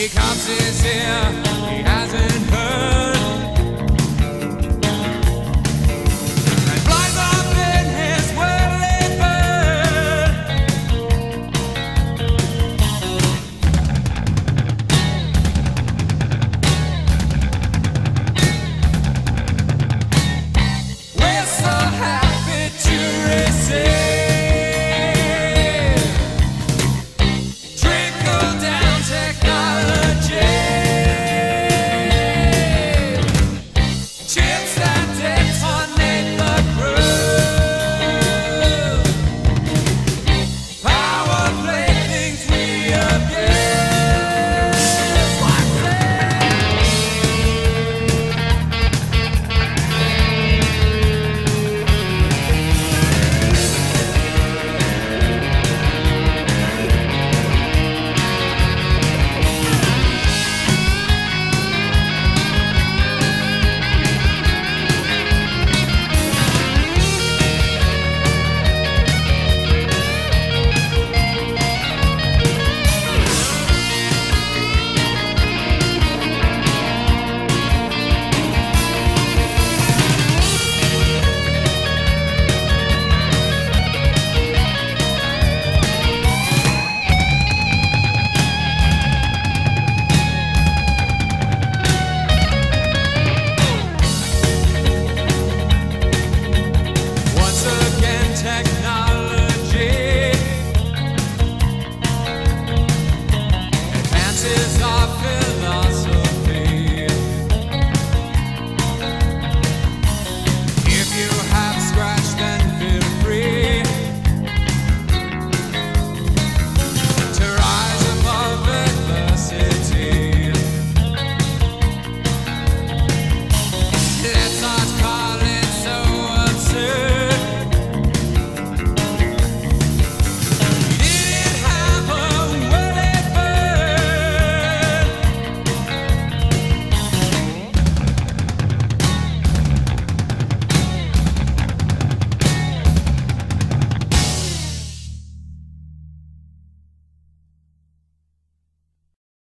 He comes, he's here. He